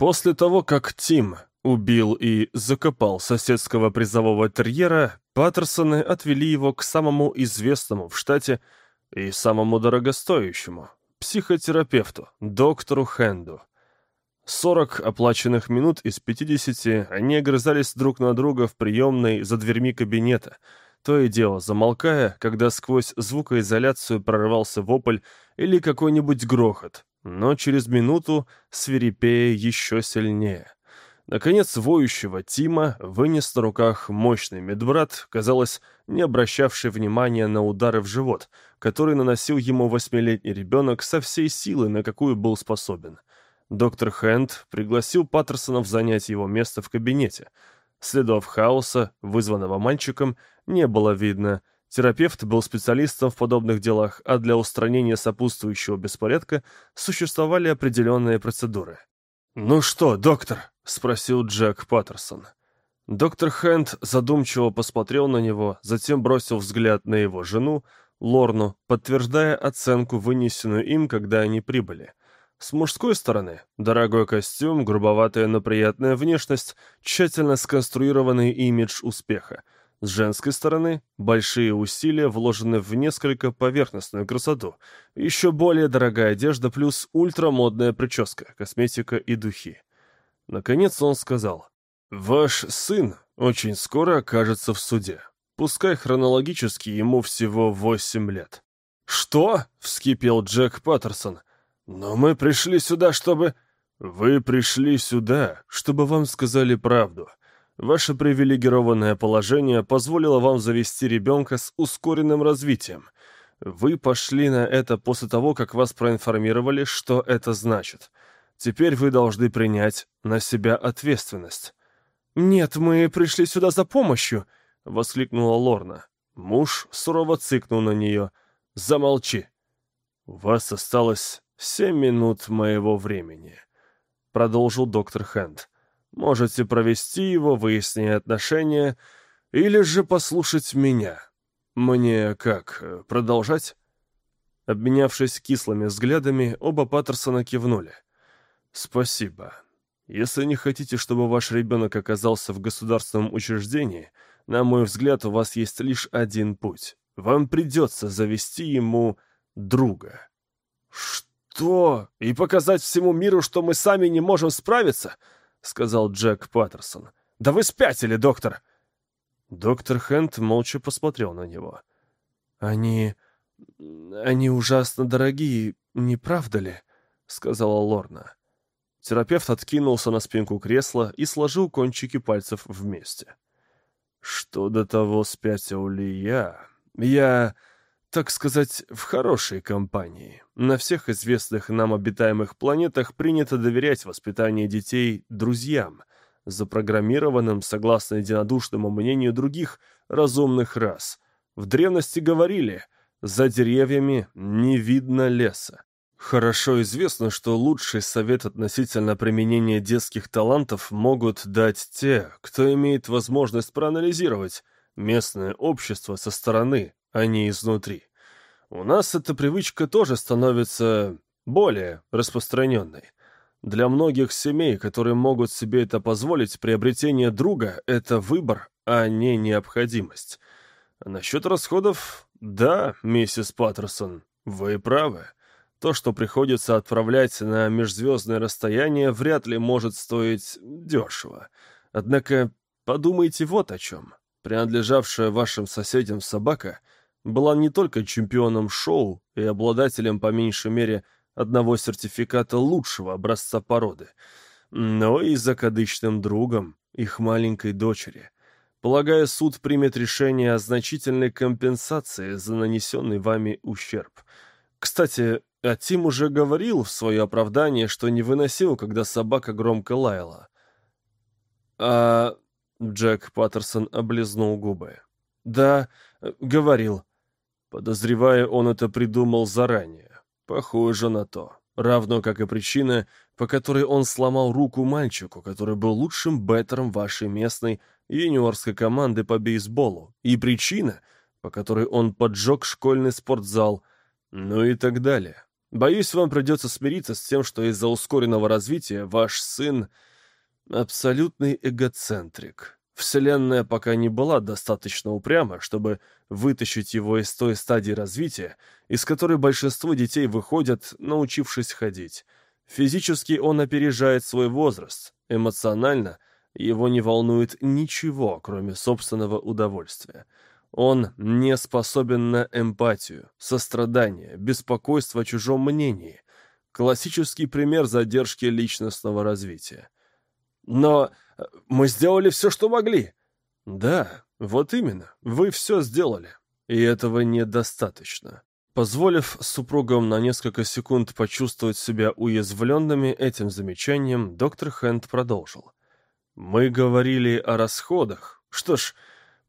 После того, как Тим убил и закопал соседского призового терьера, Паттерсоны отвели его к самому известному в штате и самому дорогостоящему – психотерапевту, доктору Хенду. 40 оплаченных минут из 50 они огрызались друг на друга в приемной за дверьми кабинета, то и дело замолкая, когда сквозь звукоизоляцию прорывался вопль или какой-нибудь грохот, но через минуту свирепея еще сильнее. Наконец, воющего Тима вынес на руках мощный медбрат, казалось, не обращавший внимания на удары в живот, который наносил ему восьмилетний ребенок со всей силы, на какую был способен. Доктор Хэнд пригласил Паттерсонов занять его место в кабинете. Следов хаоса, вызванного мальчиком, не было видно. Терапевт был специалистом в подобных делах, а для устранения сопутствующего беспорядка существовали определенные процедуры. «Ну что, доктор?» — спросил Джек Паттерсон. Доктор Хэнд задумчиво посмотрел на него, затем бросил взгляд на его жену, Лорну, подтверждая оценку, вынесенную им, когда они прибыли. С мужской стороны – дорогой костюм, грубоватая, но приятная внешность, тщательно сконструированный имидж успеха. С женской стороны – большие усилия, вложены в несколько поверхностную красоту. Еще более дорогая одежда плюс ультрамодная прическа, косметика и духи. Наконец он сказал, «Ваш сын очень скоро окажется в суде. Пускай хронологически ему всего восемь лет». «Что?» — вскипел Джек Паттерсон – «Но мы пришли сюда, чтобы...» «Вы пришли сюда, чтобы вам сказали правду. Ваше привилегированное положение позволило вам завести ребенка с ускоренным развитием. Вы пошли на это после того, как вас проинформировали, что это значит. Теперь вы должны принять на себя ответственность». «Нет, мы пришли сюда за помощью!» — воскликнула Лорна. Муж сурово цыкнул на нее. «Замолчи. У вас осталось «Семь минут моего времени», — продолжил доктор Хэнд. «Можете провести его, выясняя отношения, или же послушать меня. Мне как, продолжать?» Обменявшись кислыми взглядами, оба Паттерсона кивнули. «Спасибо. Если не хотите, чтобы ваш ребенок оказался в государственном учреждении, на мой взгляд, у вас есть лишь один путь. Вам придется завести ему друга». «Что? И показать всему миру, что мы сами не можем справиться?» — сказал Джек Паттерсон. «Да вы спятили, доктор!» Доктор Хэнд молча посмотрел на него. «Они... они ужасно дорогие, не правда ли?» — сказала Лорна. Терапевт откинулся на спинку кресла и сложил кончики пальцев вместе. «Что до того, спятил ли я? Я...» так сказать, в хорошей компании. На всех известных нам обитаемых планетах принято доверять воспитание детей друзьям, запрограммированным согласно единодушному мнению других разумных рас. В древности говорили «за деревьями не видно леса». Хорошо известно, что лучший совет относительно применения детских талантов могут дать те, кто имеет возможность проанализировать местное общество со стороны, а не изнутри. У нас эта привычка тоже становится более распространенной. Для многих семей, которые могут себе это позволить, приобретение друга — это выбор, а не необходимость. А насчет расходов, да, миссис Паттерсон, вы правы. То, что приходится отправлять на межзвездное расстояние, вряд ли может стоить дешево. Однако подумайте вот о чем. Принадлежавшая вашим соседям собака была не только чемпионом шоу и обладателем по меньшей мере одного сертификата лучшего образца породы, но и закадычным другом их маленькой дочери. Полагаю, суд примет решение о значительной компенсации за нанесенный вами ущерб. Кстати, а Тим уже говорил в свое оправдание, что не выносил, когда собака громко лаяла. А Джек Паттерсон облизнул губы. «Да, говорил. Подозревая, он это придумал заранее. Похоже на то. Равно как и причина, по которой он сломал руку мальчику, который был лучшим беттером вашей местной юниорской команды по бейсболу. И причина, по которой он поджег школьный спортзал. Ну и так далее. Боюсь, вам придется смириться с тем, что из-за ускоренного развития ваш сын — абсолютный эгоцентрик. Вселенная пока не была достаточно упряма, чтобы вытащить его из той стадии развития, из которой большинство детей выходят, научившись ходить. Физически он опережает свой возраст, эмоционально его не волнует ничего, кроме собственного удовольствия. Он не способен на эмпатию, сострадание, беспокойство о чужом мнении. Классический пример задержки личностного развития. Но мы сделали все, что могли. Да, вот именно, вы все сделали. И этого недостаточно. Позволив супругам на несколько секунд почувствовать себя уязвленными этим замечанием, доктор Хэнд продолжил. «Мы говорили о расходах. Что ж,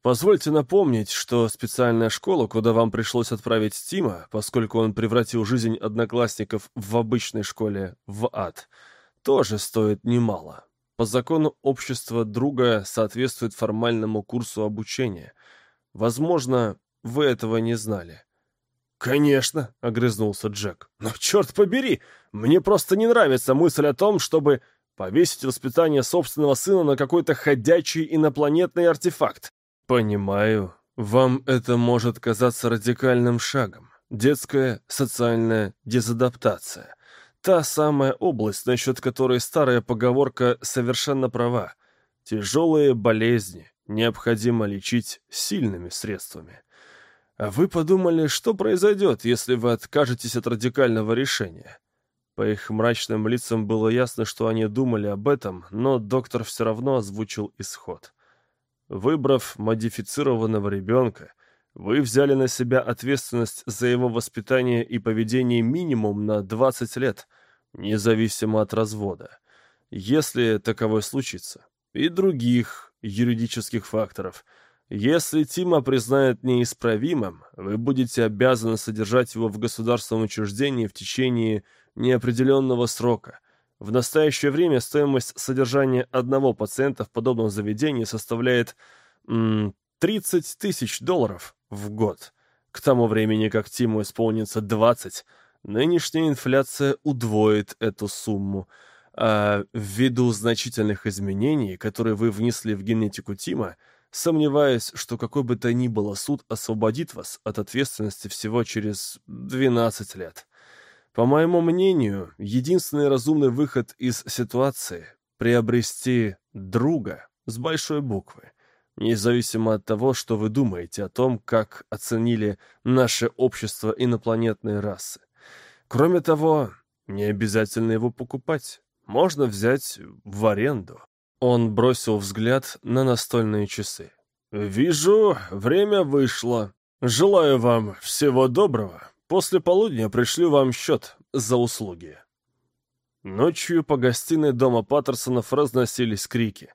Позвольте напомнить, что специальная школа, куда вам пришлось отправить Тима, поскольку он превратил жизнь одноклассников в обычной школе в ад, тоже стоит немало. По закону общества друга соответствует формальному курсу обучения. Возможно, вы этого не знали. «Конечно», — огрызнулся Джек. «Но черт побери, мне просто не нравится мысль о том, чтобы повесить воспитание собственного сына на какой-то ходячий инопланетный артефакт. Понимаю, вам это может казаться радикальным шагом. Детская социальная дезадаптация. Та самая область, насчет которой старая поговорка совершенно права. Тяжелые болезни необходимо лечить сильными средствами. А вы подумали, что произойдет, если вы откажетесь от радикального решения? По их мрачным лицам было ясно, что они думали об этом, но доктор все равно озвучил исход. Выбрав модифицированного ребенка, вы взяли на себя ответственность за его воспитание и поведение минимум на 20 лет, независимо от развода, если таковой случится, и других юридических факторов. Если Тима признает неисправимым, вы будете обязаны содержать его в государственном учреждении в течение неопределенного срока – в настоящее время стоимость содержания одного пациента в подобном заведении составляет м, 30 тысяч долларов в год. К тому времени, как Тиму исполнится 20, нынешняя инфляция удвоит эту сумму. А ввиду значительных изменений, которые вы внесли в генетику Тима, сомневаюсь, что какой бы то ни было суд освободит вас от ответственности всего через 12 лет. По моему мнению, единственный разумный выход из ситуации — приобрести друга с большой буквы, независимо от того, что вы думаете о том, как оценили наше общество инопланетные расы. Кроме того, не обязательно его покупать. Можно взять в аренду. Он бросил взгляд на настольные часы. «Вижу, время вышло. Желаю вам всего доброго». После полудня пришлю вам счет за услуги». Ночью по гостиной дома Паттерсонов разносились крики.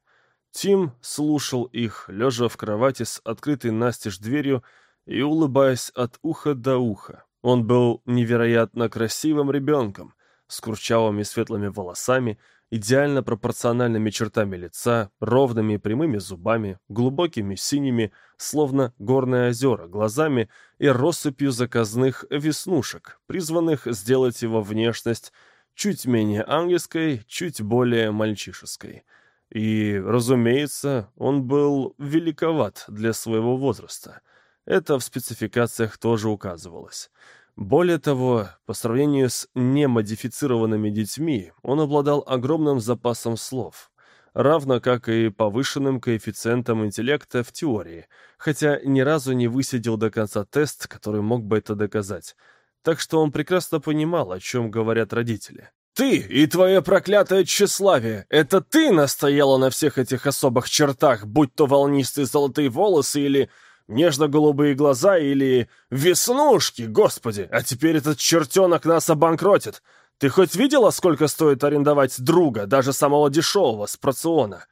Тим слушал их, лежа в кровати с открытой настежь дверью и улыбаясь от уха до уха. Он был невероятно красивым ребенком, с курчавыми светлыми волосами, идеально пропорциональными чертами лица, ровными прямыми зубами, глубокими синими, словно горные озера, глазами и россыпью заказных веснушек, призванных сделать его внешность чуть менее ангельской, чуть более мальчишеской. И, разумеется, он был великоват для своего возраста. Это в спецификациях тоже указывалось. Более того, по сравнению с немодифицированными детьми, он обладал огромным запасом слов, равно как и повышенным коэффициентом интеллекта в теории, хотя ни разу не высидел до конца тест, который мог бы это доказать. Так что он прекрасно понимал, о чем говорят родители. «Ты и твое проклятое тщеславие! Это ты настояла на всех этих особых чертах, будь то волнистые золотые волосы или нежно-голубые глаза или веснушки, господи, а теперь этот чертенок нас обанкротит. Ты хоть видела, сколько стоит арендовать друга, даже самого дешевого, с прациона?»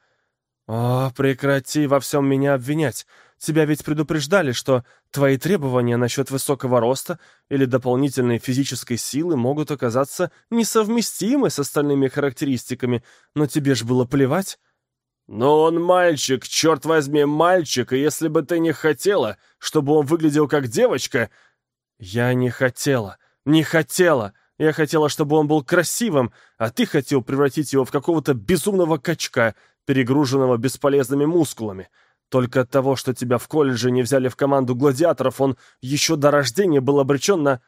«О, прекрати во всем меня обвинять. Тебя ведь предупреждали, что твои требования насчет высокого роста или дополнительной физической силы могут оказаться несовместимы с остальными характеристиками, но тебе ж было плевать». «Но он мальчик, черт возьми, мальчик, и если бы ты не хотела, чтобы он выглядел как девочка...» «Я не хотела, не хотела, Я хотела, чтобы он был красивым, а ты хотел превратить его в какого-то безумного качка, перегруженного бесполезными мускулами. Только от того, что тебя в колледже не взяли в команду гладиаторов, он еще до рождения был обречен на...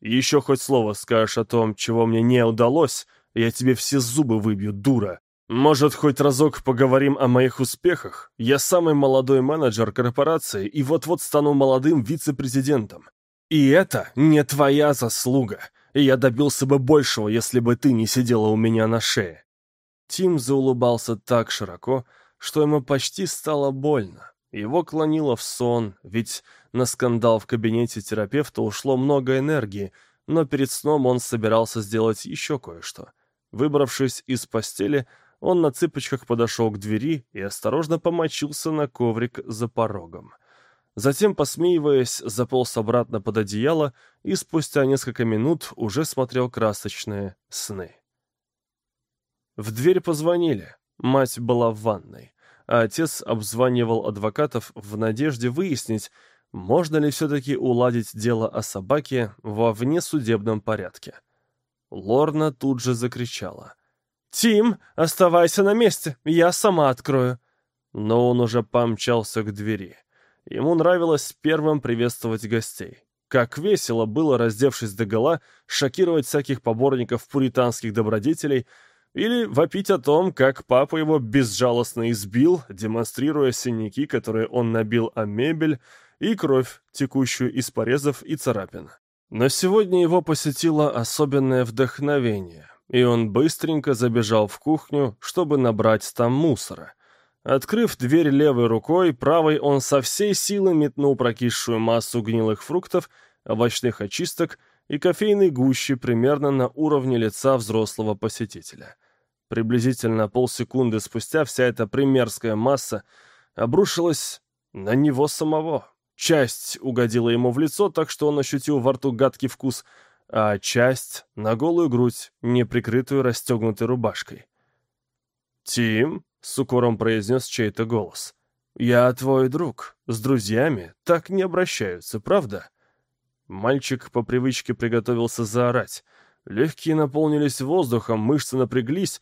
Еще хоть слово скажешь о том, чего мне не удалось, я тебе все зубы выбью, дура. Может, хоть разок поговорим о моих успехах? Я самый молодой менеджер корпорации и вот-вот стану молодым вице-президентом. И это не твоя заслуга. И я добился бы большего, если бы ты не сидела у меня на шее. Тим заулыбался так широко, что ему почти стало больно. Его клонило в сон, ведь на скандал в кабинете терапевта ушло много энергии, но перед сном он собирался сделать еще кое-что. Выбравшись из постели, он на цыпочках подошел к двери и осторожно помочился на коврик за порогом. Затем, посмеиваясь, заполз обратно под одеяло и спустя несколько минут уже смотрел красочные сны. В дверь позвонили. Мать была в ванной, а отец обзванивал адвокатов в надежде выяснить, можно ли все-таки уладить дело о собаке во внесудебном порядке. Лорна тут же закричала. «Тим, оставайся на месте, я сама открою». Но он уже помчался к двери. Ему нравилось первым приветствовать гостей. Как весело было, раздевшись догола, шокировать всяких поборников пуританских добродетелей или вопить о том, как папа его безжалостно избил, демонстрируя синяки, которые он набил о мебель, и кровь, текущую из порезов и царапин. Но сегодня его посетило особенное вдохновение, и он быстренько забежал в кухню, чтобы набрать там мусора. Открыв дверь левой рукой, правой он со всей силы метнул прокисшую массу гнилых фруктов, овощных очисток и кофейной гущи примерно на уровне лица взрослого посетителя. Приблизительно полсекунды спустя вся эта примерская масса обрушилась на него самого. Часть угодила ему в лицо, так что он ощутил во рту гадкий вкус, а часть — на голую грудь, не прикрытую расстегнутой рубашкой. «Тим?» — с укором произнес чей-то голос. «Я твой друг. С друзьями так не обращаются, правда?» Мальчик по привычке приготовился заорать. Легкие наполнились воздухом, мышцы напряглись,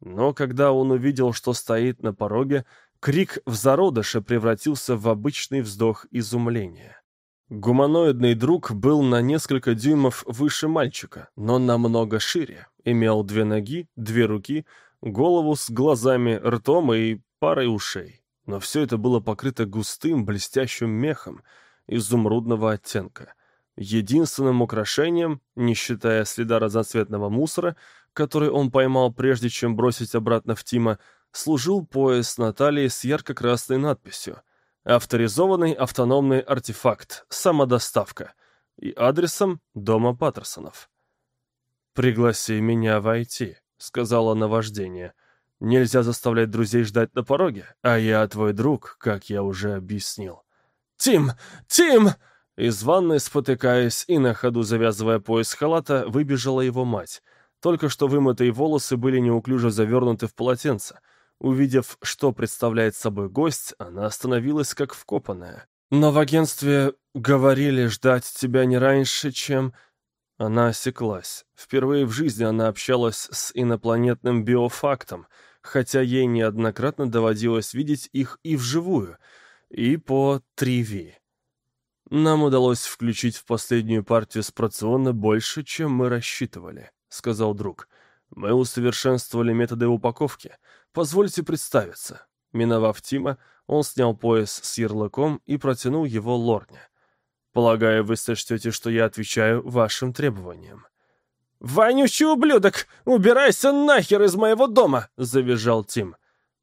но когда он увидел, что стоит на пороге, крик в зародыше превратился в обычный вздох изумления. Гуманоидный друг был на несколько дюймов выше мальчика, но намного шире. Имел две ноги, две руки, голову с глазами, ртом и парой ушей. Но все это было покрыто густым, блестящим мехом изумрудного оттенка. Единственным украшением, не считая следа разноцветного мусора, который он поймал прежде, чем бросить обратно в Тима, служил пояс на талии с ярко-красной надписью «Авторизованный автономный артефакт, самодоставка» и адресом дома Паттерсонов. «Пригласи меня войти», — сказала наваждение. «Нельзя заставлять друзей ждать на пороге, а я твой друг, как я уже объяснил». «Тим! Тим!» Из ванной, спотыкаясь и на ходу завязывая пояс халата, выбежала его мать. Только что вымытые волосы были неуклюже завернуты в полотенце. Увидев, что представляет собой гость, она остановилась как вкопанная. «Но в агентстве говорили ждать тебя не раньше, чем...» Она осеклась. Впервые в жизни она общалась с инопланетным биофактом, хотя ей неоднократно доводилось видеть их и вживую, и по 3V. Нам удалось включить в последнюю партию спрациона больше, чем мы рассчитывали, сказал друг. Мы усовершенствовали методы упаковки. Позвольте представиться. Миновав Тима, он снял пояс с ярлыком и протянул его Лорне. Полагаю, вы сочтете, что я отвечаю вашим требованиям. «Вонючий ублюдок! Убирайся нахер из моего дома!» — завизжал Тим.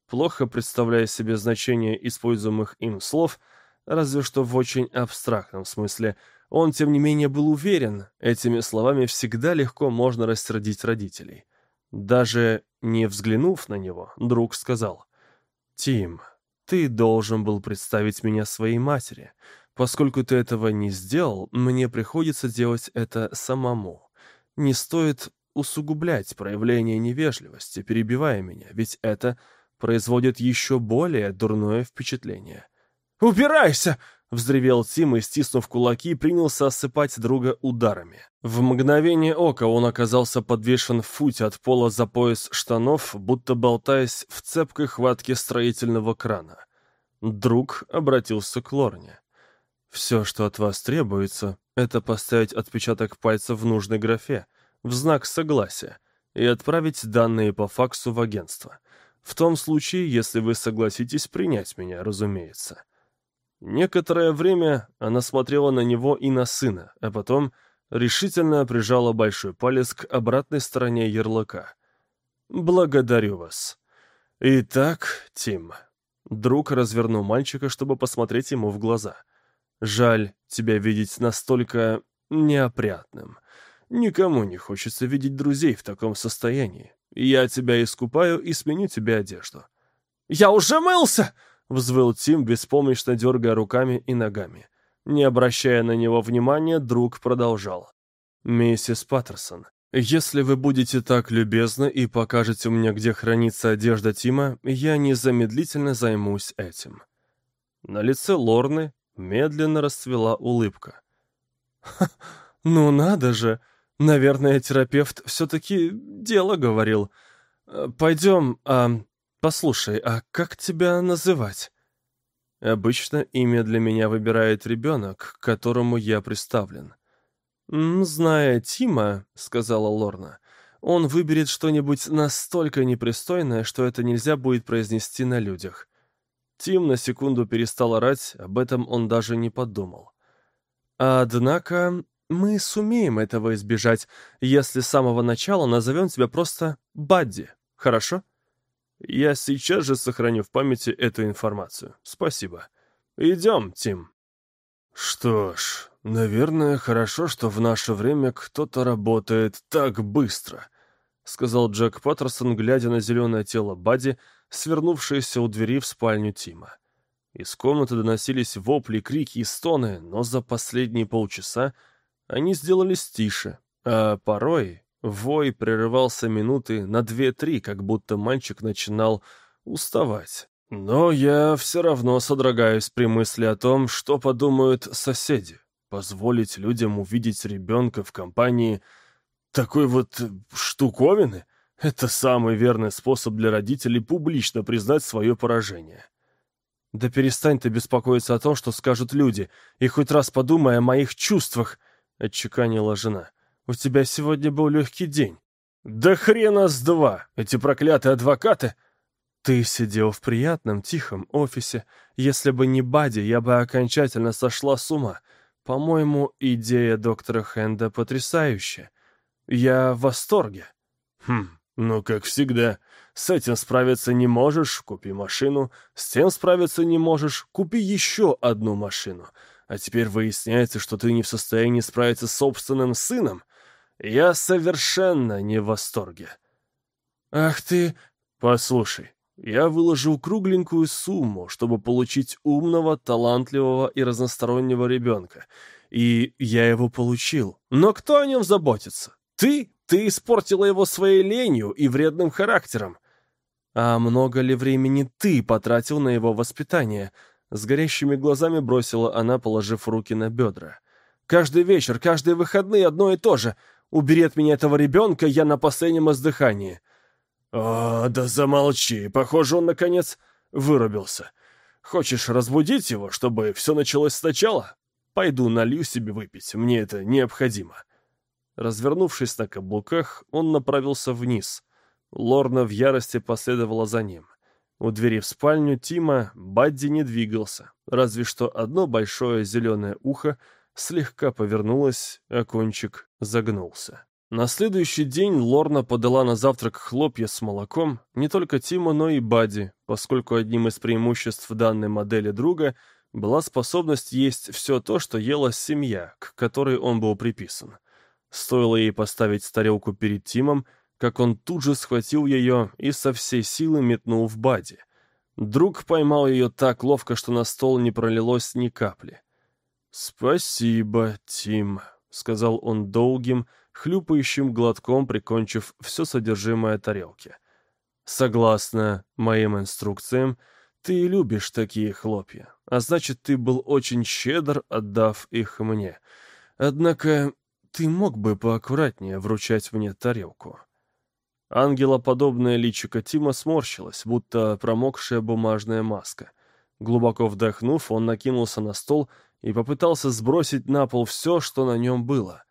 Плохо представляя себе значение используемых им слов, разве что в очень абстрактном смысле, он, тем не менее, был уверен, этими словами всегда легко можно рассердить родителей. Даже не взглянув на него, друг сказал, «Тим, ты должен был представить меня своей матери. Поскольку ты этого не сделал, мне приходится делать это самому. Не стоит усугублять проявление невежливости, перебивая меня, ведь это производит еще более дурное впечатление. «Убирайся!» — Взревел Тим и, стиснув кулаки, принялся осыпать друга ударами. В мгновение ока он оказался подвешен в футе от пола за пояс штанов, будто болтаясь в цепкой хватке строительного крана. Друг обратился к Лорне. «Все, что от вас требуется, это поставить отпечаток пальца в нужной графе, в знак согласия, и отправить данные по факсу в агентство. В том случае, если вы согласитесь принять меня, разумеется». Некоторое время она смотрела на него и на сына, а потом решительно прижала большой палец к обратной стороне ярлыка. «Благодарю вас. Итак, Тим». Друг развернул мальчика, чтобы посмотреть ему в глаза. «Жаль тебя видеть настолько неопрятным. Никому не хочется видеть друзей в таком состоянии. Я тебя искупаю и сменю тебе одежду». «Я уже мылся!» — взвыл Тим, беспомощно дергая руками и ногами. Не обращая на него внимания, друг продолжал. «Миссис Паттерсон, если вы будете так любезны и покажете мне, где хранится одежда Тима, я незамедлительно займусь этим». На лице Лорны медленно расцвела улыбка. «Ну надо же! Наверное, терапевт все-таки дело говорил. Пойдем, а «Послушай, а как тебя называть?» «Обычно имя для меня выбирает ребенок, к которому я приставлен». «Зная Тима», — сказала Лорна, — «он выберет что-нибудь настолько непристойное, что это нельзя будет произнести на людях». Тим на секунду перестал орать, об этом он даже не подумал. «Однако мы сумеем этого избежать, если с самого начала назовем тебя просто Бадди, хорошо?» Я сейчас же сохраню в памяти эту информацию. Спасибо. Идем, Тим. Что ж, наверное, хорошо, что в наше время кто-то работает так быстро, сказал Джек Паттерсон, глядя на зеленое тело Бадди, свернувшееся у двери в спальню Тима. Из комнаты доносились вопли, крики и стоны, но за последние полчаса они сделались тише, а порой Вой прерывался минуты на две-три, как будто мальчик начинал уставать. Но я все равно содрогаюсь при мысли о том, что подумают соседи. Позволить людям увидеть ребенка в компании такой вот штуковины — это самый верный способ для родителей публично признать свое поражение. «Да перестань ты беспокоиться о том, что скажут люди, и хоть раз подумай о моих чувствах», — отчеканила жена. У тебя сегодня был легкий день». «Да хрена с два! Эти проклятые адвокаты!» «Ты сидел в приятном, тихом офисе. Если бы не Бади, я бы окончательно сошла с ума. По-моему, идея доктора Хенда потрясающая. Я в восторге». «Хм, ну, как всегда. С этим справиться не можешь — купи машину. С тем справиться не можешь — купи еще одну машину. А теперь выясняется, что ты не в состоянии справиться с собственным сыном. Я совершенно не в восторге. Ах ты... Послушай, я выложил кругленькую сумму, чтобы получить умного, талантливого и разностороннего ребенка. И я его получил. Но кто о нем заботится? Ты? Ты испортила его своей ленью и вредным характером. А много ли времени ты потратил на его воспитание? С горящими глазами бросила она, положив руки на бедра. Каждый вечер, каждые выходные одно и то же. Убери от меня этого ребенка, я на последнем издыхании». «О, да замолчи, похоже, он, наконец, вырубился. Хочешь разбудить его, чтобы все началось сначала? Пойду налью себе выпить, мне это необходимо». Развернувшись на каблуках, он направился вниз. Лорна в ярости последовала за ним. У двери в спальню Тима Бадди не двигался, разве что одно большое зеленое ухо слегка повернулась, а кончик загнулся. На следующий день Лорна подала на завтрак хлопья с молоком не только Тиму, но и Бади, поскольку одним из преимуществ данной модели друга была способность есть все то, что ела семья, к которой он был приписан. Стоило ей поставить тарелку перед Тимом, как он тут же схватил ее и со всей силы метнул в Бади. Друг поймал ее так ловко, что на стол не пролилось ни капли. «Спасибо, Тим», — сказал он долгим, хлюпающим глотком, прикончив все содержимое тарелки. «Согласно моим инструкциям, Ты любишь такие хлопья, а значит, ты был очень щедр, отдав их мне. Однако ты мог бы поаккуратнее вручать мне тарелку». Ангелоподобное личико Тима сморщилось, будто промокшая бумажная маска. Глубоко вдохнув, он накинулся на стол и попытался сбросить на пол все, что на нем было.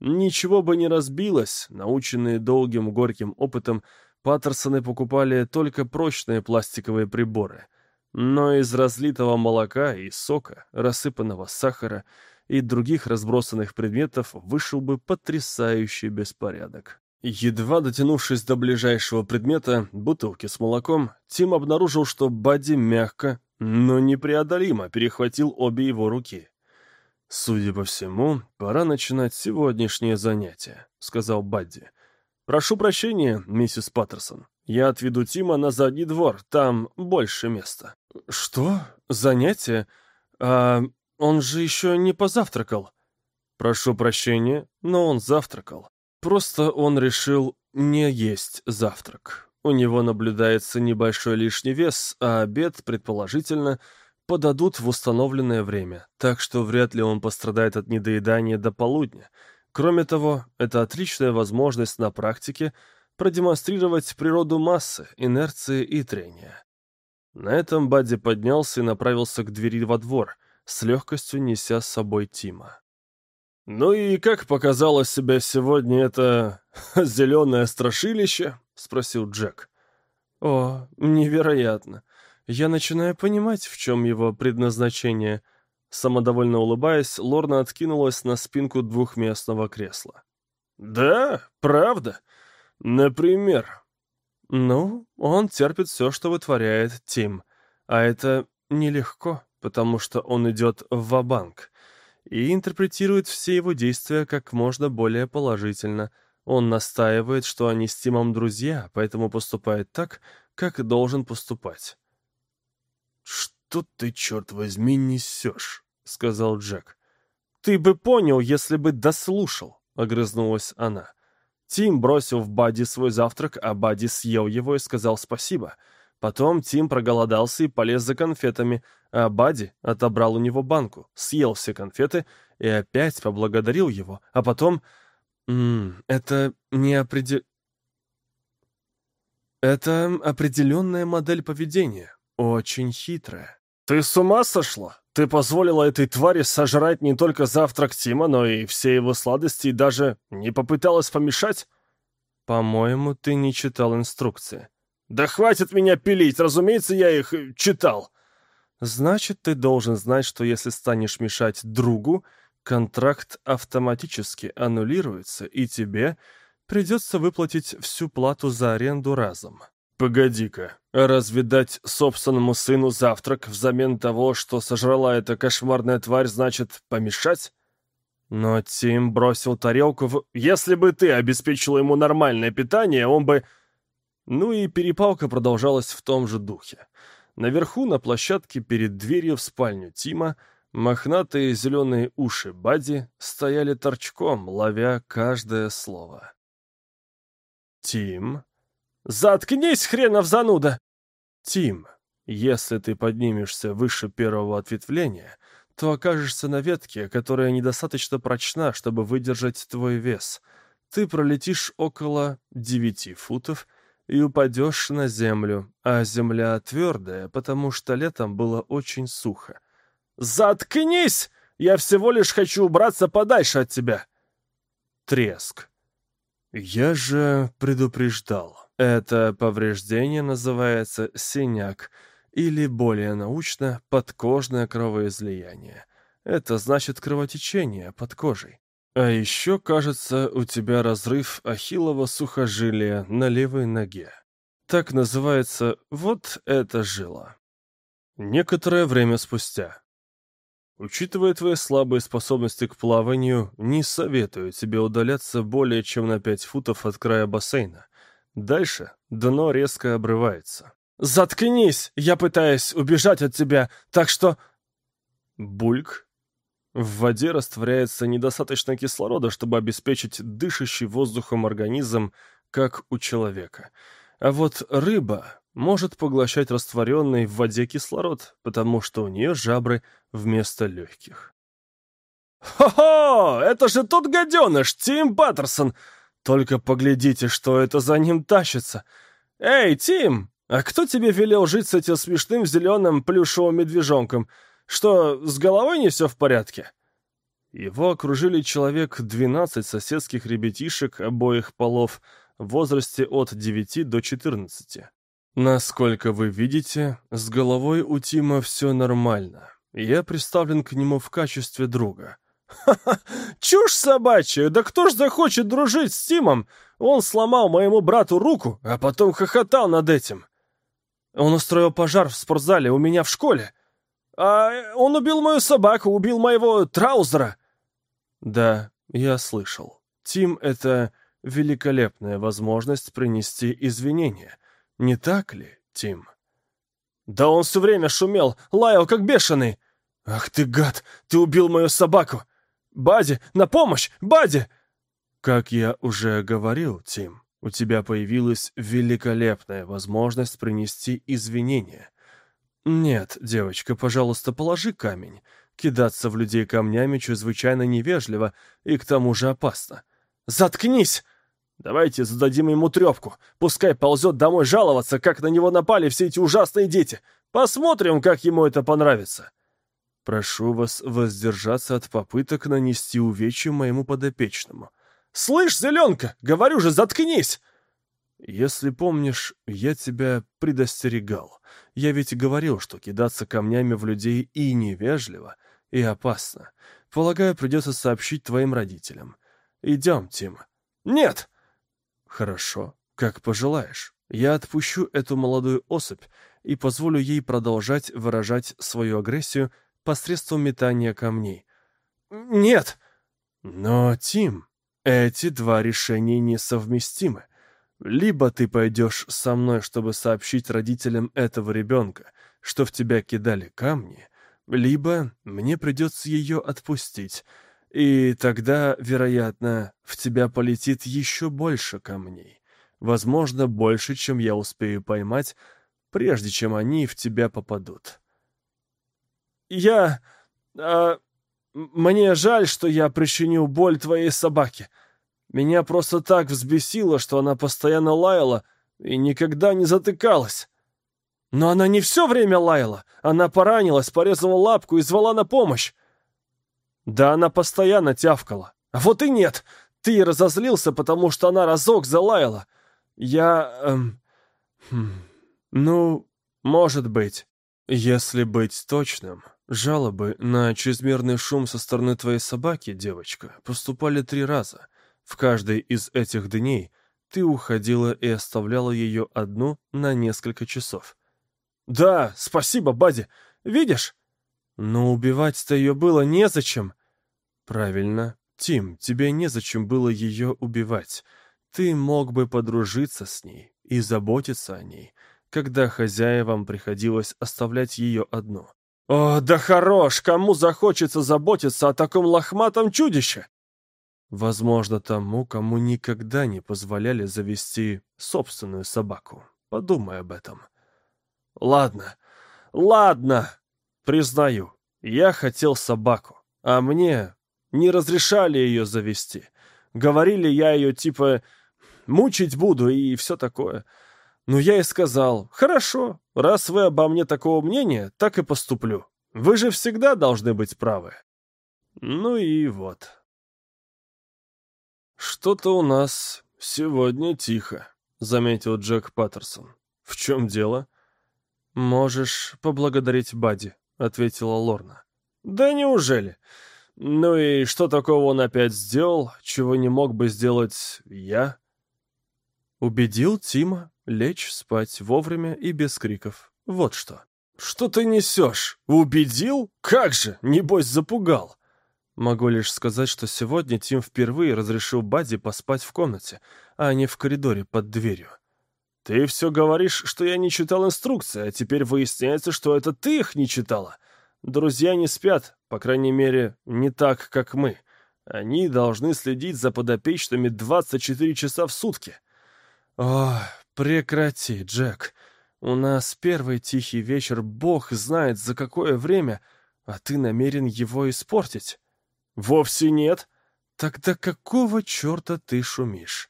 Ничего бы не разбилось, наученные долгим горьким опытом, Паттерсоны покупали только прочные пластиковые приборы. Но из разлитого молока и сока, рассыпанного сахара и других разбросанных предметов вышел бы потрясающий беспорядок. Едва дотянувшись до ближайшего предмета, бутылки с молоком, Тим обнаружил, что Бадди мягко, но непреодолимо перехватил обе его руки. «Судя по всему, пора начинать сегодняшнее занятие», — сказал Бадди. «Прошу прощения, миссис Паттерсон. Я отведу Тима на задний двор, там больше места». «Что? Занятие? А он же еще не позавтракал». «Прошу прощения, но он завтракал. Просто он решил не есть завтрак. У него наблюдается небольшой лишний вес, а обед, предположительно, подадут в установленное время, так что вряд ли он пострадает от недоедания до полудня. Кроме того, это отличная возможность на практике продемонстрировать природу массы, инерции и трения. На этом Бадди поднялся и направился к двери во двор, с легкостью неся с собой Тима. «Ну и как показало себя сегодня это зеленое страшилище?» — спросил Джек. «О, невероятно. Я начинаю понимать, в чем его предназначение». Самодовольно улыбаясь, Лорна откинулась на спинку двухместного кресла. «Да, правда. Например?» «Ну, он терпит все, что вытворяет Тим. А это нелегко, потому что он идет в ва-банк и интерпретирует все его действия как можно более положительно. Он настаивает, что они с Тимом друзья, поэтому поступает так, как должен поступать. «Что ты, черт возьми, несешь?» — сказал Джек. «Ты бы понял, если бы дослушал», — огрызнулась она. Тим бросил в Бадди свой завтрак, а Бадди съел его и сказал спасибо — Потом Тим проголодался и полез за конфетами, а Бадди отобрал у него банку, съел все конфеты и опять поблагодарил его, а потом... Это не определ... Это определенная модель поведения, очень хитрая. «Ты с ума сошла? Ты позволила этой твари сожрать не только завтрак Тима, но и все его сладости и даже не попыталась помешать?» «По-моему, ты не читал инструкции». «Да хватит меня пилить, разумеется, я их э, читал». «Значит, ты должен знать, что если станешь мешать другу, контракт автоматически аннулируется, и тебе придется выплатить всю плату за аренду разом». «Погоди-ка, а разве дать собственному сыну завтрак взамен того, что сожрала эта кошмарная тварь, значит помешать?» Но Тим бросил тарелку в... «Если бы ты обеспечила ему нормальное питание, он бы...» Ну и перепалка продолжалась в том же духе. Наверху, на площадке перед дверью в спальню Тима, мохнатые зеленые уши Бадди стояли торчком, ловя каждое слово. «Тим?» «Заткнись, хренов зануда!» «Тим, если ты поднимешься выше первого ответвления, то окажешься на ветке, которая недостаточно прочна, чтобы выдержать твой вес. Ты пролетишь около девяти футов и упадешь на землю, а земля твердая, потому что летом было очень сухо. «Заткнись! Я всего лишь хочу убраться подальше от тебя!» Треск. «Я же предупреждал. Это повреждение называется синяк, или, более научно, подкожное кровоизлияние. Это значит кровотечение под кожей. А еще, кажется, у тебя разрыв ахиллова сухожилия на левой ноге. Так называется вот эта жила. Некоторое время спустя. Учитывая твои слабые способности к плаванию, не советую тебе удаляться более чем на 5 футов от края бассейна. Дальше дно резко обрывается. «Заткнись! Я пытаюсь убежать от тебя, так что...» Бульк в воде растворяется недостаточно кислорода, чтобы обеспечить дышащий воздухом организм, как у человека. А вот рыба может поглощать растворенный в воде кислород, потому что у нее жабры вместо легких. «Хо-хо! Это же тот гаденыш, Тим Паттерсон! Только поглядите, что это за ним тащится! Эй, Тим, а кто тебе велел жить с этим смешным зеленым плюшевым медвежонком? Что, с головой не все в порядке?» Его окружили человек 12 соседских ребятишек обоих полов в возрасте от 9 до 14. Насколько вы видите, с головой у Тима все нормально. Я представлен к нему в качестве друга. «Ха-ха! Чушь собачья! Да кто ж захочет дружить с Тимом? Он сломал моему брату руку, а потом хохотал над этим. Он устроил пожар в спортзале у меня в школе. А он убил мою собаку, убил моего траузера. Да, я слышал. Тим — это великолепная возможность принести извинения. Не так ли, Тим? Да он все время шумел, лаял как бешеный. Ах ты гад, ты убил мою собаку. Бади, на помощь, Бади! Как я уже говорил, Тим, у тебя появилась великолепная возможность принести извинения. Нет, девочка, пожалуйста, положи камень. Кидаться в людей камнями чрезвычайно невежливо и к тому же опасно. «Заткнись!» «Давайте зададим ему трепку. Пускай ползет домой жаловаться, как на него напали все эти ужасные дети. Посмотрим, как ему это понравится». Прошу вас воздержаться от попыток нанести увечья моему подопечному. «Слышь, зеленка, говорю же, заткнись!» «Если помнишь, я тебя предостерегал. Я ведь говорил, что кидаться камнями в людей и невежливо, и опасно. Полагаю, придется сообщить твоим родителям. Идем, Тим». «Нет!» «Хорошо, как пожелаешь. Я отпущу эту молодую особь и позволю ей продолжать выражать свою агрессию посредством метания камней». «Нет!» «Но, Тим, эти два решения несовместимы. Либо ты пойдешь со мной, чтобы сообщить родителям этого ребенка, что в тебя кидали камни, либо мне придется ее отпустить, и тогда, вероятно, в тебя полетит еще больше камней. Возможно, больше, чем я успею поймать, прежде чем они в тебя попадут. Я... А, мне жаль, что я причиню боль твоей собаке. Меня просто так взбесило, что она постоянно лаяла и никогда не затыкалась. Но она не все время лаяла. Она поранилась, порезала лапку и звала на помощь. Да она постоянно тявкала. А вот и нет. Ты разозлился, потому что она разок залаяла. Я... Эм, хм, ну, может быть. Если быть точным, жалобы на чрезмерный шум со стороны твоей собаки, девочка, поступали три раза — в каждый из этих дней ты уходила и оставляла ее одну на несколько часов. «Да, спасибо, Бади. Видишь?» «Но убивать-то ее было незачем». «Правильно. Тим, тебе незачем было ее убивать. Ты мог бы подружиться с ней и заботиться о ней, когда хозяевам приходилось оставлять ее одну». «О, да хорош! Кому захочется заботиться о таком лохматом чудище?» Возможно, тому, кому никогда не позволяли завести собственную собаку. Подумай об этом. Ладно, ладно, признаю, я хотел собаку, а мне не разрешали ее завести. Говорили, я ее типа мучить буду и все такое. Но я и сказал, хорошо, раз вы обо мне такого мнения, так и поступлю. Вы же всегда должны быть правы. Ну и вот. «Что-то у нас сегодня тихо», — заметил Джек Паттерсон. «В чем дело?» «Можешь поблагодарить Бадди», — ответила Лорна. «Да неужели? Ну и что такого он опять сделал, чего не мог бы сделать я?» Убедил Тима лечь спать вовремя и без криков. Вот что. «Что ты несешь? Убедил? Как же? Небось, запугал!» Могу лишь сказать, что сегодня Тим впервые разрешил Бадди поспать в комнате, а не в коридоре под дверью. «Ты все говоришь, что я не читал инструкции, а теперь выясняется, что это ты их не читала. Друзья не спят, по крайней мере, не так, как мы. Они должны следить за подопечными 24 часа в сутки». «О, прекрати, Джек. У нас первый тихий вечер, бог знает за какое время, а ты намерен его испортить. Вовсе нет. Тогда какого черта ты шумишь?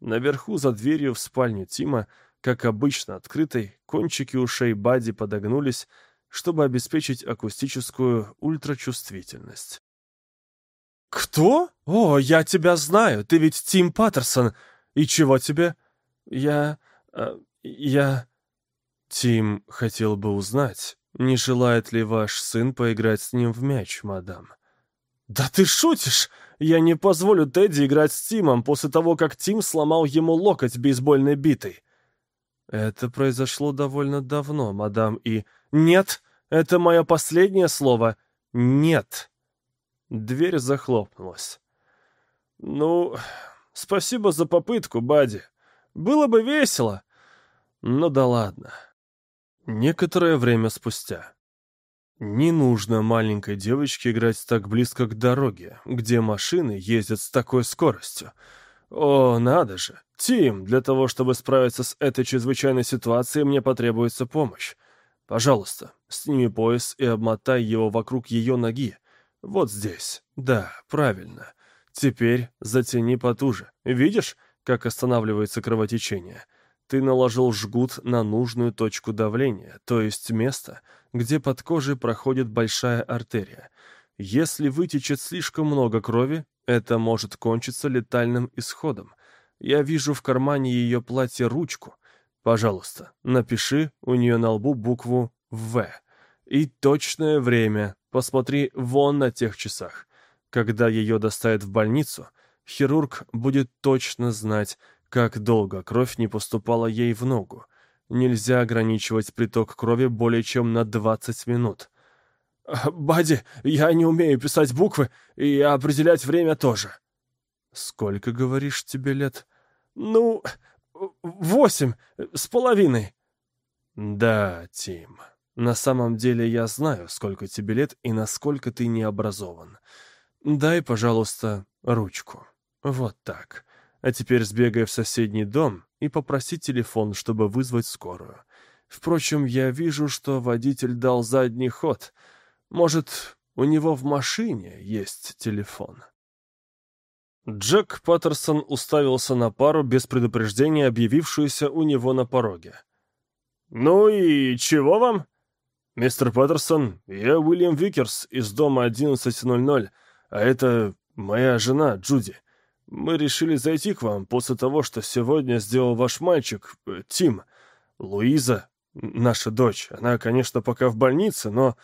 Наверху за дверью в спальню Тима, как обычно открытой, кончики ушей Бади подогнулись, чтобы обеспечить акустическую ультрачувствительность. «Кто? О, я тебя знаю, ты ведь Тим Паттерсон. И чего тебе?» «Я... Э, я...» Тим хотел бы узнать, не желает ли ваш сын поиграть с ним в мяч, мадам. «Да ты шутишь! Я не позволю Тедди играть с Тимом после того, как Тим сломал ему локоть бейсбольной битой». «Это произошло довольно давно, мадам, и...» «Нет, это мое последнее слово. Нет». Дверь захлопнулась. «Ну, спасибо за попытку, Бади. Было бы весело. Ну да ладно». Некоторое время спустя. Не нужно маленькой девочке играть так близко к дороге, где машины ездят с такой скоростью. О, надо же. Тим, для того, чтобы справиться с этой чрезвычайной ситуацией, мне потребуется помощь. Пожалуйста, сними пояс и обмотай его вокруг ее ноги. Вот здесь. Да, правильно. Теперь затяни потуже. Видишь, как останавливается кровотечение? — ты наложил жгут на нужную точку давления, то есть место, где под кожей проходит большая артерия. Если вытечет слишком много крови, это может кончиться летальным исходом. Я вижу в кармане ее платья ручку. Пожалуйста, напиши у нее на лбу букву «В». И точное время. Посмотри вон на тех часах. Когда ее доставят в больницу, хирург будет точно знать, как долго кровь не поступала ей в ногу. Нельзя ограничивать приток крови более чем на 20 минут. «Бадди, я не умею писать буквы и определять время тоже». «Сколько, говоришь, тебе лет?» «Ну, восемь с половиной». «Да, Тим, на самом деле я знаю, сколько тебе лет и насколько ты не образован. Дай, пожалуйста, ручку. Вот так. А теперь сбегай в соседний дом и попроси телефон, чтобы вызвать скорую. Впрочем, я вижу, что водитель дал задний ход. Может, у него в машине есть телефон?» Джек Паттерсон уставился на пару без предупреждения, объявившуюся у него на пороге. «Ну и чего вам?» «Мистер Паттерсон, я Уильям Викерс из дома 1100, а это моя жена Джуди. Мы решили зайти к вам после того, что сегодня сделал ваш мальчик, э, Тим. Луиза, наша дочь, она, конечно, пока в больнице, но...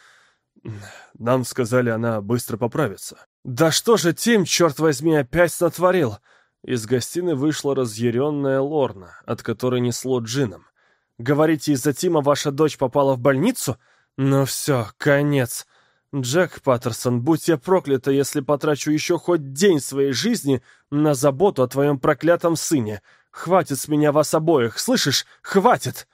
Нам сказали, она быстро поправится. «Да что же Тим, черт возьми, опять натворил?» Из гостиной вышла разъяренная Лорна, от которой несло джином. «Говорите, из-за Тима ваша дочь попала в больницу? Ну все, конец. Джек Паттерсон, будь я проклята, если потрачу еще хоть день своей жизни на заботу о твоем проклятом сыне. Хватит с меня вас обоих, слышишь? Хватит!»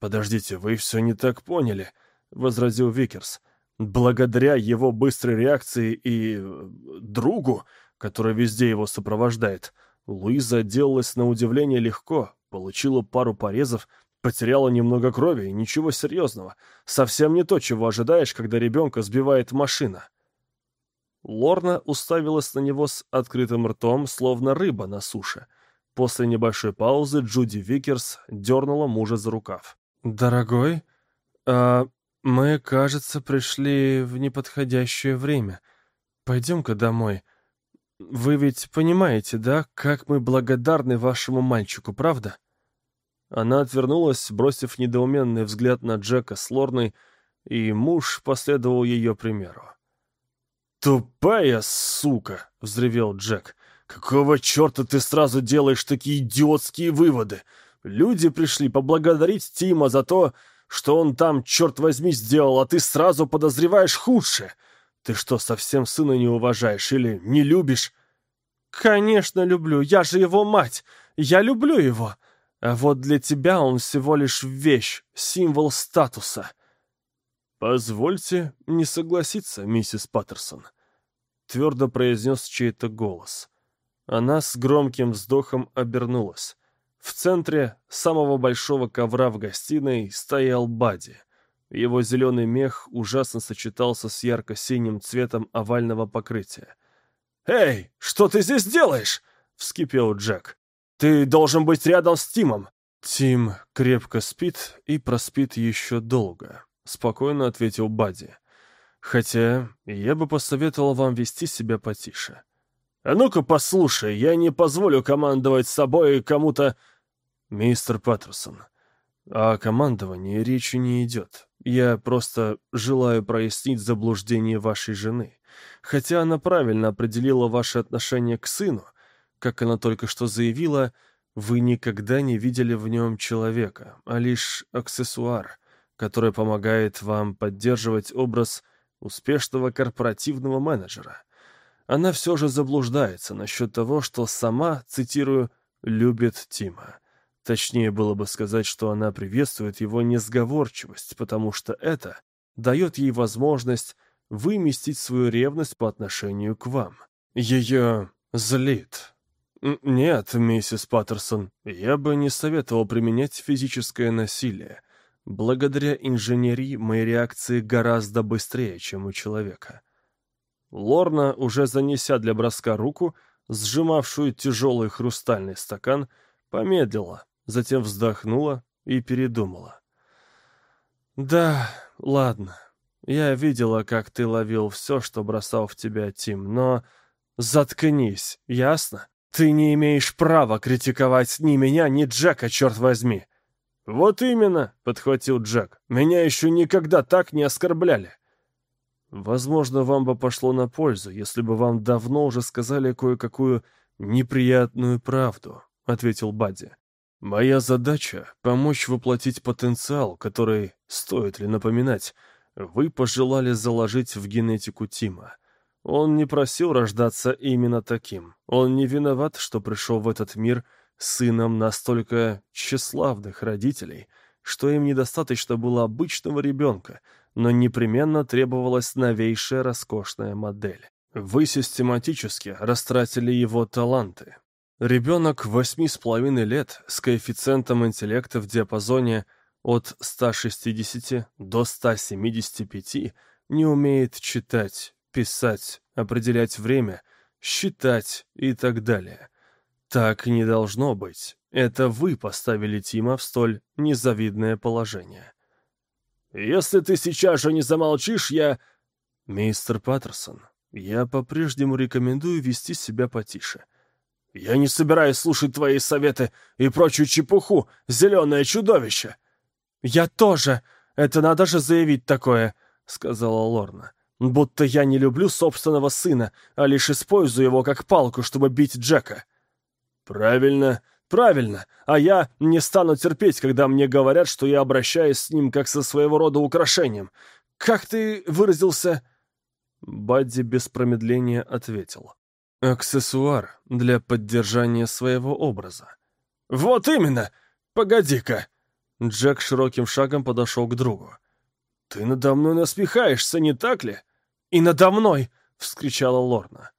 «Подождите, вы все не так поняли», — возразил Викерс. «Благодаря его быстрой реакции и... Э, другу, который везде его сопровождает, Луиза отделалась на удивление легко, получила пару порезов, Потеряла немного крови, ничего серьезного. Совсем не то, чего ожидаешь, когда ребенка сбивает машина. Лорна уставилась на него с открытым ртом, словно рыба на суше. После небольшой паузы Джуди Викерс дернула мужа за рукав. «Дорогой, а мы, кажется, пришли в неподходящее время. Пойдем-ка домой. Вы ведь понимаете, да, как мы благодарны вашему мальчику, правда?» Она отвернулась, бросив недоуменный взгляд на Джека с Лорной, и муж последовал ее примеру. «Тупая сука!» — взревел Джек. «Какого черта ты сразу делаешь такие идиотские выводы? Люди пришли поблагодарить Тима за то, что он там, черт возьми, сделал, а ты сразу подозреваешь худшее. Ты что, совсем сына не уважаешь или не любишь?» «Конечно люблю, я же его мать! Я люблю его!» А вот для тебя он всего лишь вещь, символ статуса. «Позвольте не согласиться, миссис Паттерсон», — твердо произнес чей-то голос. Она с громким вздохом обернулась. В центре самого большого ковра в гостиной стоял Бади. Его зеленый мех ужасно сочетался с ярко-синим цветом овального покрытия. «Эй, что ты здесь делаешь?» — вскипел Джек. «Ты должен быть рядом с Тимом». «Тим крепко спит и проспит еще долго», — спокойно ответил Бадди. «Хотя я бы посоветовал вам вести себя потише». «А ну-ка послушай, я не позволю командовать собой кому-то...» «Мистер Паттерсон, о командовании речи не идет. Я просто желаю прояснить заблуждение вашей жены. Хотя она правильно определила ваше отношение к сыну, как она только что заявила, вы никогда не видели в нем человека, а лишь аксессуар, который помогает вам поддерживать образ успешного корпоративного менеджера. Она все же заблуждается насчет того, что сама, цитирую, «любит Тима». Точнее было бы сказать, что она приветствует его несговорчивость, потому что это дает ей возможность выместить свою ревность по отношению к вам. Ее злит. Нет, миссис Паттерсон, я бы не советовал применять физическое насилие. Благодаря инженерии мои реакции гораздо быстрее, чем у человека. Лорна, уже занеся для броска руку, сжимавшую тяжелый хрустальный стакан, помедлила, затем вздохнула и передумала. «Да, ладно. Я видела, как ты ловил все, что бросал в тебя Тим, но заткнись, ясно? Ты не имеешь права критиковать ни меня, ни Джека, черт возьми!» «Вот именно», — подхватил Джек, — «меня еще никогда так не оскорбляли». «Возможно, вам бы пошло на пользу, если бы вам давно уже сказали кое-какую неприятную правду», — ответил Бадди. Моя задача — помочь воплотить потенциал, который, стоит ли напоминать, вы пожелали заложить в генетику Тима. Он не просил рождаться именно таким. Он не виноват, что пришел в этот мир сыном настолько тщеславных родителей, что им недостаточно было обычного ребенка, но непременно требовалась новейшая роскошная модель. Вы систематически растратили его таланты, Ребенок восьми с половиной лет с коэффициентом интеллекта в диапазоне от 160 до 175 не умеет читать, писать, определять время, считать и так далее. Так не должно быть. Это вы поставили Тима в столь незавидное положение. «Если ты сейчас же не замолчишь, я...» «Мистер Паттерсон, я по-прежнему рекомендую вести себя потише». «Я не собираюсь слушать твои советы и прочую чепуху, зеленое чудовище!» «Я тоже! Это надо же заявить такое!» — сказала Лорна. «Будто я не люблю собственного сына, а лишь использую его как палку, чтобы бить Джека». «Правильно, правильно. А я не стану терпеть, когда мне говорят, что я обращаюсь с ним как со своего рода украшением. Как ты выразился?» Бадди без промедления ответил. Аксессуар для поддержания своего образа. «Вот именно! Погоди-ка!» Джек широким шагом подошел к другу. «Ты надо мной насмехаешься, не так ли?» «И надо мной!» — вскричала Лорна.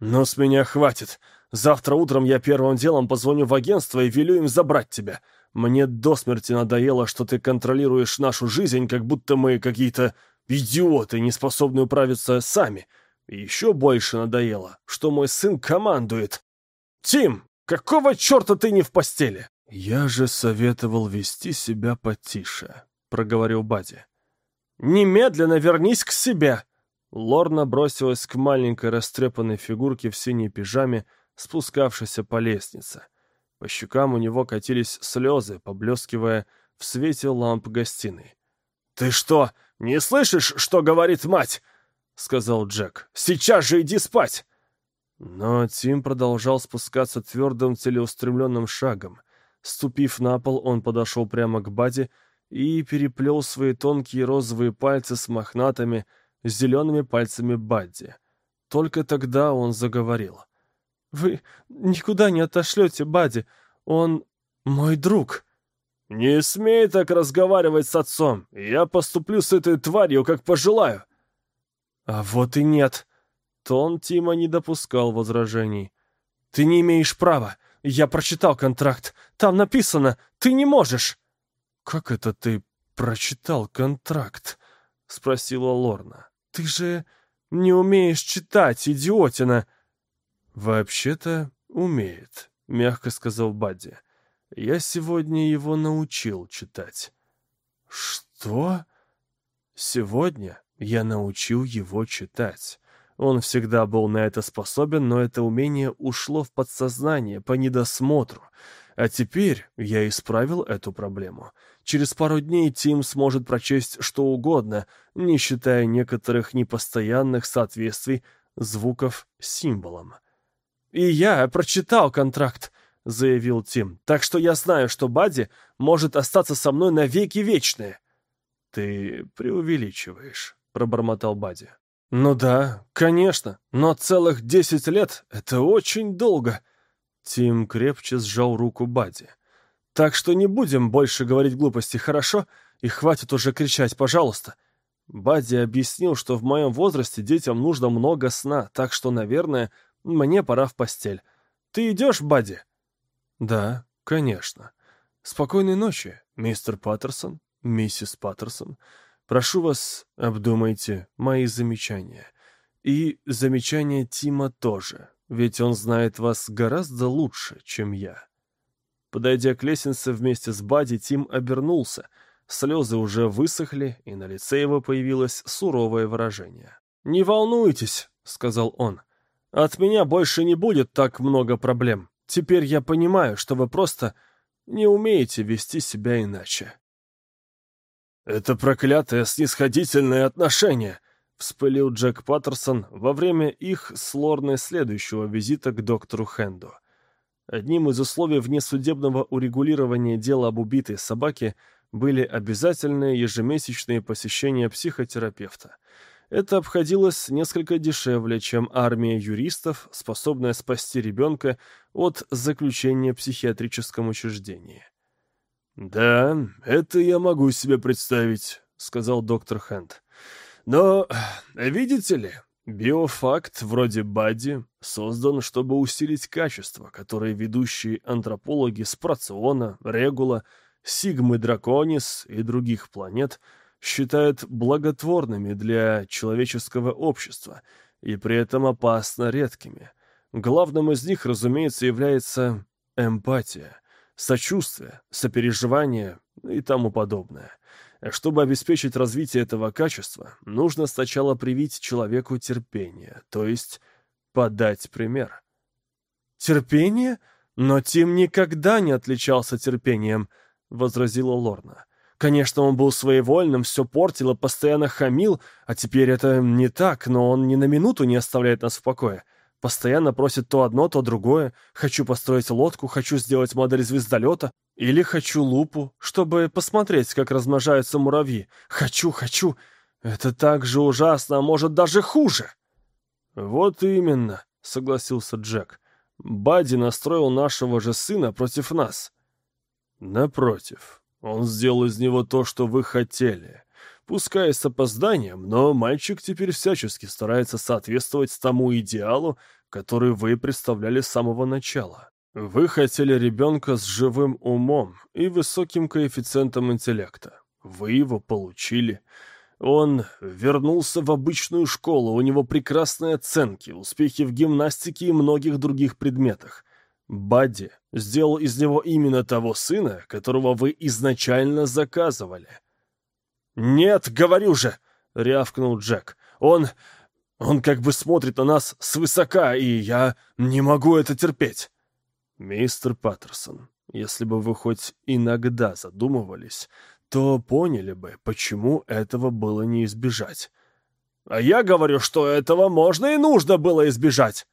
«Но с меня хватит. Завтра утром я первым делом позвоню в агентство и велю им забрать тебя. Мне до смерти надоело, что ты контролируешь нашу жизнь, как будто мы какие-то идиоты, не способные управиться сами. Еще больше надоело, что мой сын командует. «Тим, какого черта ты не в постели?» «Я же советовал вести себя потише», — проговорил Бади. «Немедленно вернись к себе!» Лорна бросилась к маленькой растрепанной фигурке в синей пижаме, спускавшейся по лестнице. По щекам у него катились слезы, поблескивая в свете ламп гостиной. «Ты что, не слышишь, что говорит мать? — сказал Джек. «Сейчас же иди спать!» Но Тим продолжал спускаться твердым целеустремленным шагом. Ступив на пол, он подошел прямо к Баде и переплел свои тонкие розовые пальцы с мохнатыми, зелеными пальцами Бадди. Только тогда он заговорил. «Вы никуда не отошлете Бадди. Он мой друг». «Не смей так разговаривать с отцом. Я поступлю с этой тварью, как пожелаю». «А вот и нет!» Тон Тима не допускал возражений. «Ты не имеешь права! Я прочитал контракт. Там написано, ты не можешь. Как это ты прочитал контракт? Спросила Лорна. Ты же не умеешь читать, идиотина. Вообще-то умеет, мягко сказал Бадди. Я сегодня его научил читать. Что? Сегодня я научил его читать. Он всегда был на это способен, но это умение ушло в подсознание по недосмотру. А теперь я исправил эту проблему. Через пару дней Тим сможет прочесть что угодно, не считая некоторых непостоянных соответствий звуков символам. «И я прочитал контракт», — заявил Тим, «так что я знаю, что Бадди может остаться со мной навеки вечные». «Ты преувеличиваешь», — пробормотал Бадди. «Ну да, конечно, но целых десять лет — это очень долго». Тим крепче сжал руку Бадди. «Так что не будем больше говорить глупости, хорошо? И хватит уже кричать, пожалуйста». Бадди объяснил, что в моем возрасте детям нужно много сна, так что, наверное, мне пора в постель. Ты идешь, Бадди? Да, конечно. Спокойной ночи, мистер Паттерсон, миссис Паттерсон. Прошу вас, обдумайте мои замечания. И замечания Тима тоже, ведь он знает вас гораздо лучше, чем я. Подойдя к лестнице вместе с Бади, Тим обернулся. Слезы уже высохли, и на лице его появилось суровое выражение. «Не волнуйтесь», — сказал он. «От меня больше не будет так много проблем. Теперь я понимаю, что вы просто не умеете вести себя иначе». «Это проклятое снисходительное отношение!» — вспылил Джек Паттерсон во время их с Лорной следующего визита к доктору Хенду. Одним из условий внесудебного урегулирования дела об убитой собаке были обязательные ежемесячные посещения психотерапевта. Это обходилось несколько дешевле, чем армия юристов, способная спасти ребенка от заключения в психиатрическом учреждении. «Да, это я могу себе представить», — сказал доктор Хэнд. «Но, видите ли, биофакт вроде Бадди создан, чтобы усилить качество, которые ведущие антропологи с Прациона, Регула, Сигмы Драконис и других планет считают благотворными для человеческого общества и при этом опасно редкими. Главным из них, разумеется, является эмпатия — сочувствие, сопереживание и тому подобное. Чтобы обеспечить развитие этого качества, нужно сначала привить человеку терпение, то есть подать пример. «Терпение? Но Тим никогда не отличался терпением», — возразила Лорна. «Конечно, он был своевольным, все портил и постоянно хамил, а теперь это не так, но он ни на минуту не оставляет нас в покое. Постоянно просит то одно, то другое. Хочу построить лодку, хочу сделать модель звездолета. Или хочу лупу, чтобы посмотреть, как размножаются муравьи. Хочу, хочу. Это так же ужасно, а может даже хуже. Вот именно, согласился Джек. Бадди настроил нашего же сына против нас. Напротив, он сделал из него то, что вы хотели. Пускай с опозданием, но мальчик теперь всячески старается соответствовать тому идеалу, который вы представляли с самого начала. Вы хотели ребенка с живым умом и высоким коэффициентом интеллекта. Вы его получили. Он вернулся в обычную школу, у него прекрасные оценки, успехи в гимнастике и многих других предметах. Бадди сделал из него именно того сына, которого вы изначально заказывали. «Нет, говорю же!» — рявкнул Джек. «Он... он как бы смотрит на нас свысока, и я не могу это терпеть!» «Мистер Паттерсон, если бы вы хоть иногда задумывались, то поняли бы, почему этого было не избежать». «А я говорю, что этого можно и нужно было избежать!»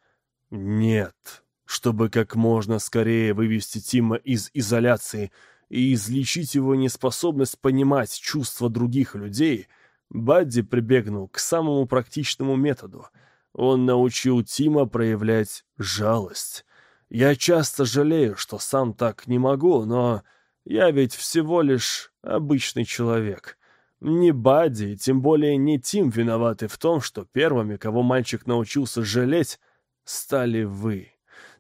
«Нет, чтобы как можно скорее вывести Тима из изоляции и излечить его неспособность понимать чувства других людей, Бадди прибегнул к самому практичному методу. Он научил Тима проявлять жалость. Я часто жалею, что сам так не могу, но я ведь всего лишь обычный человек. Не Бадди, тем более не Тим виноваты в том, что первыми, кого мальчик научился жалеть, стали вы.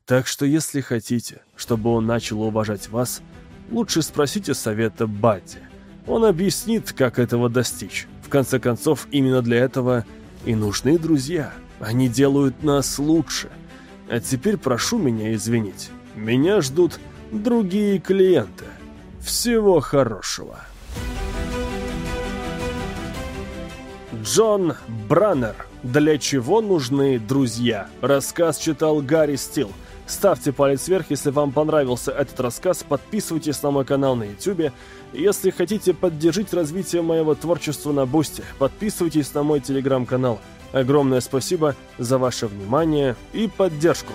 Так что если хотите, чтобы он начал уважать вас, лучше спросите совета Бадди. Он объяснит, как этого достичь. В конце концов, именно для этого и нужны друзья. Они делают нас лучше. А теперь прошу меня извинить. Меня ждут другие клиенты. Всего хорошего. Джон Браннер. Для чего нужны друзья? Рассказ читал Гарри Стил. Ставьте палец вверх, если вам понравился этот рассказ, подписывайтесь на мой канал на YouTube. Если хотите поддержать развитие моего творчества на Бусте, подписывайтесь на мой телеграм-канал. Огромное спасибо за ваше внимание и поддержку.